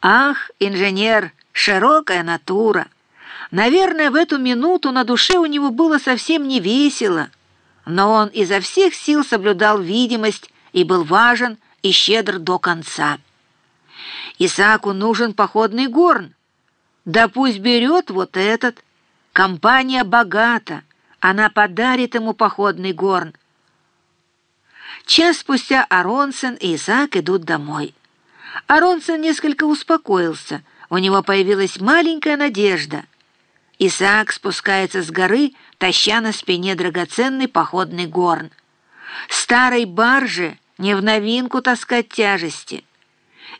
Ах, инженер, широкая натура! Наверное, в эту минуту на душе у него было совсем не весело, но он изо всех сил соблюдал видимость и был важен и щедр до конца. Исааку нужен походный горн. Да пусть берет вот этот. Компания богата, она подарит ему походный горн. Час спустя Аронсен и Исаак идут домой. Аронсен несколько успокоился, у него появилась маленькая надежда. Исаак спускается с горы, таща на спине драгоценный походный горн. Старой барже не в новинку таскать тяжести.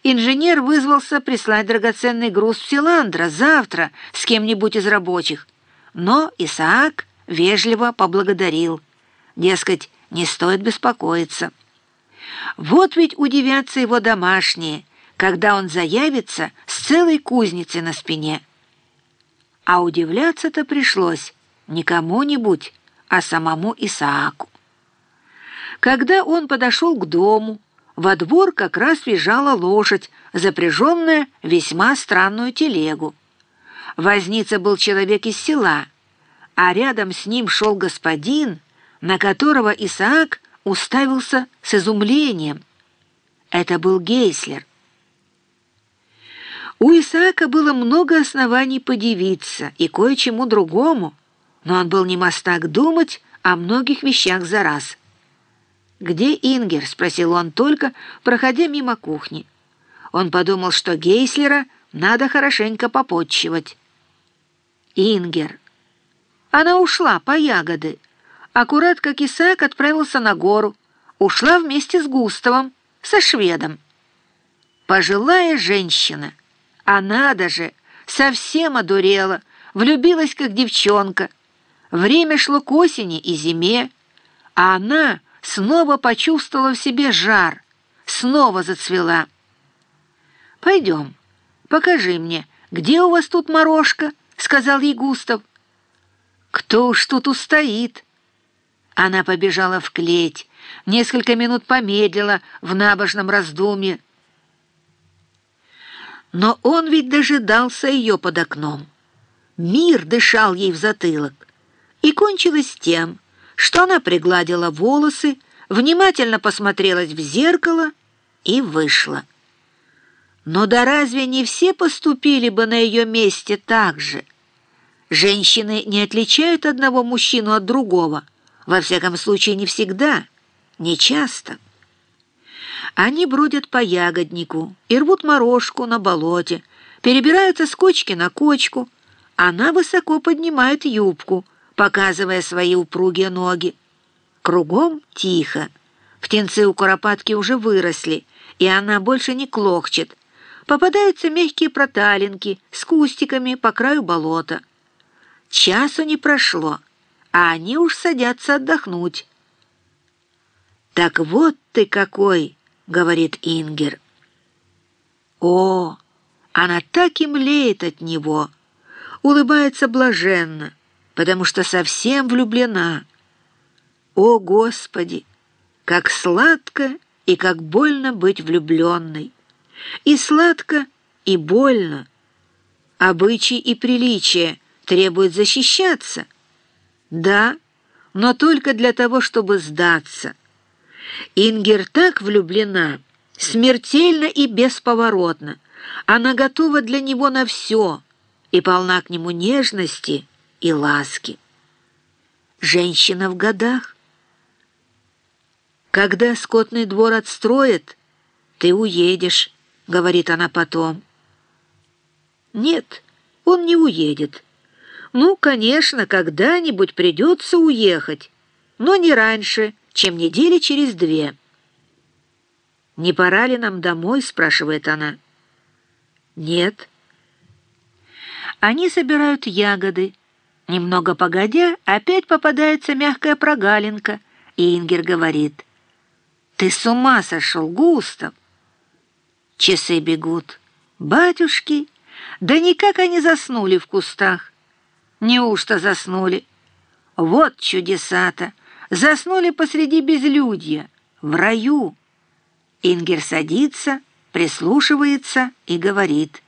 Инженер вызвался прислать драгоценный груз в Силандра завтра с кем-нибудь из рабочих. Но Исаак вежливо поблагодарил. Дескать, не стоит беспокоиться. Вот ведь удивятся его домашние, когда он заявится с целой кузницей на спине. А удивляться-то пришлось не кому-нибудь, а самому Исааку. Когда он подошел к дому, во двор как раз въезжала лошадь, запряженная весьма странную телегу. Возница был человек из села, а рядом с ним шел господин, на которого Исаак уставился с изумлением. Это был Гейслер. У Исаака было много оснований подивиться и кое-чему другому, но он был не мастак думать о многих вещах за раз. «Где Ингер?» — спросил он только, проходя мимо кухни. Он подумал, что Гейслера надо хорошенько попотчевать. «Ингер!» Она ушла по ягоды. Аккурат как Исаак отправился на гору. Ушла вместе с Густавом, со шведом. Пожилая женщина. Она даже совсем одурела, влюбилась как девчонка. Время шло к осени и зиме, а она снова почувствовала в себе жар, снова зацвела. «Пойдем, покажи мне, где у вас тут морожка?» — сказал ей Густав. «Кто уж тут устоит?» Она побежала в клеть, несколько минут помедлила в набожном раздумье. Но он ведь дожидался ее под окном. Мир дышал ей в затылок. И кончилось тем, что она пригладила волосы, внимательно посмотрелась в зеркало и вышла. Но да разве не все поступили бы на ее месте так же? Женщины не отличают одного мужчину от другого, во всяком случае не всегда, не часто. Они бродят по ягоднику и рвут морожку на болоте, перебираются с кочки на кочку. Она высоко поднимает юбку — показывая свои упругие ноги. Кругом тихо. Птенцы у куропатки уже выросли, и она больше не клохчет. Попадаются мягкие проталинки с кустиками по краю болота. Часу не прошло, а они уж садятся отдохнуть. «Так вот ты какой!» — говорит Ингер. «О, она так и млеет от него!» Улыбается блаженно потому что совсем влюблена. О, Господи, как сладко и как больно быть влюбленной! И сладко, и больно. Обычаи и приличия требуют защищаться. Да, но только для того, чтобы сдаться. Ингер так влюблена, смертельно и бесповоротно. Она готова для него на все и полна к нему нежности, и ласки. Женщина в годах. Когда скотный двор отстроят, ты уедешь, говорит она потом. Нет, он не уедет. Ну, конечно, когда-нибудь придется уехать, но не раньше, чем недели через две. «Не пора ли нам домой?» — спрашивает она. «Нет». Они собирают ягоды, Немного погодя, опять попадается мягкая прогалинка, и Ингер говорит, «Ты с ума сошел, Густав!» Часы бегут. «Батюшки, да никак они заснули в кустах!» «Неужто заснули?» «Вот чудеса-то! Заснули посреди безлюдья, в раю!» Ингер садится прислушивается и говорит